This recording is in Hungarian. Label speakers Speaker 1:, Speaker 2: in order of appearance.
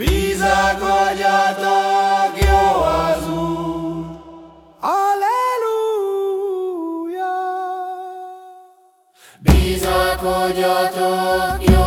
Speaker 1: Bizakodjatok, jó az Úr! Alleluja! Bizakodjatok, jó